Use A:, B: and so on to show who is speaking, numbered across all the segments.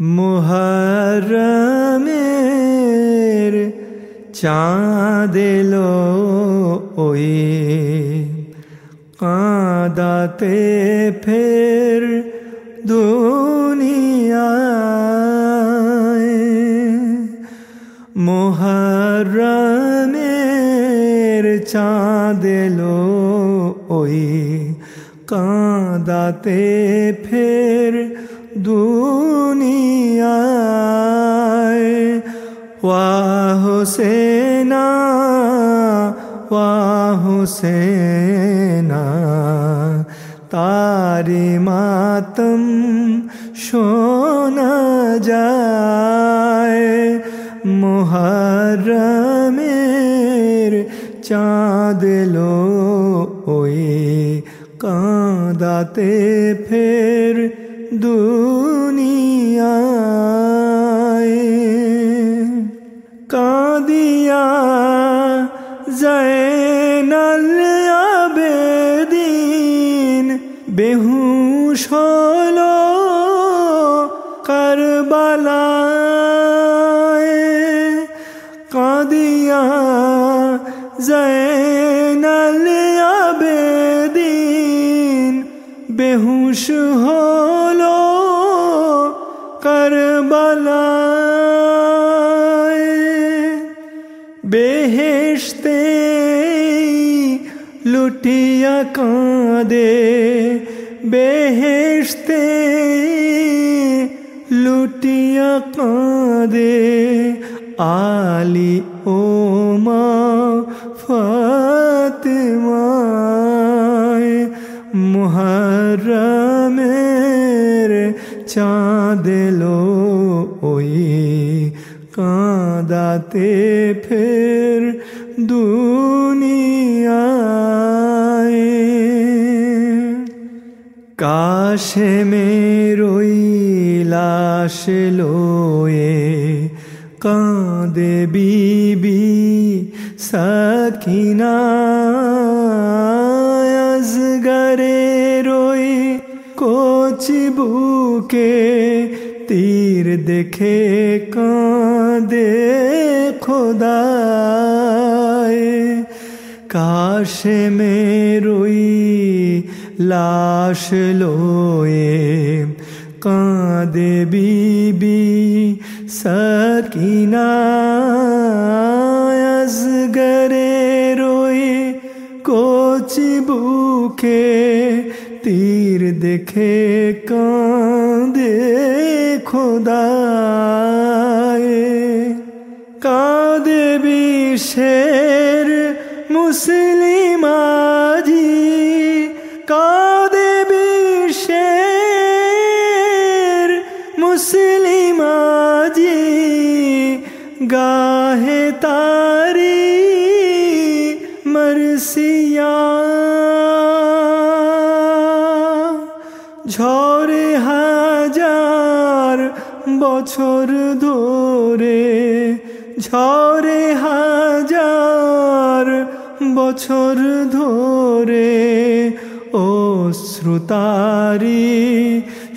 A: मोहर में चांल कांद ते फेर दुन मोहर में चां কাঁদাতে ফের দুনিয়ায়। ওয়াহ সেনা ওয়াহ সেনা তারি মাতম শোনা যায়। মোহরমের চাঁদ লো ওই কাঁদাতে ফের দুনিয়ায়। কাঁদিয়া জয়নাল আবেদিন বেহুশ হলো কারবালায়। কাঁদিয়া জয়নাল বেহুশ হলো কারবালায়। বেহেশতে লুটিয়া কাঁদে। বেহেশতে লুটিয়া কাঁদে আলি ও মুহরমের চাঁদেলো ওই কাঁদাতে ফের দুনিয়ায়। কাশে মেরই লাশ লোয়ে কাঁদে বিবি সকিনা। আজগরে রই কোচি বুকে, তীর দেখে কাঁদে খোদায় কাশে মে মেরুই লাশ লোয়ে, কাঁদে বিবি সকিনা আজগরে। বুকে তীর দেখে কাঁদে খোদায়। কাঁদে বিশের মুসলিমাজি কাঁদে বিশের মুসলিমাজি গাহে তারি মরসিয়া। বছর ধরে ঝরে হাজার বছর ধরে ও শ্রুতারি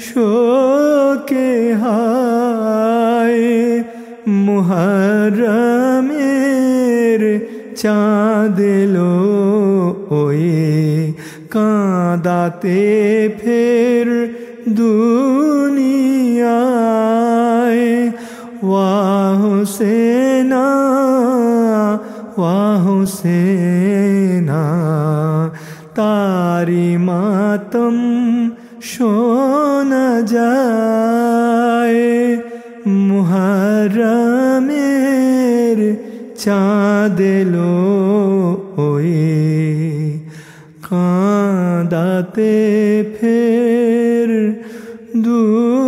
A: শোকে হায় মুহরমের চাঁদেলো ওই কাঁদাতে ফের দুনিয়ায় ওয়াহ সেনা ওয়াহ তারি মাতম শোনা যায়। মুহরমের চাঁদেলো ওই কাঁদাতে ফের দূর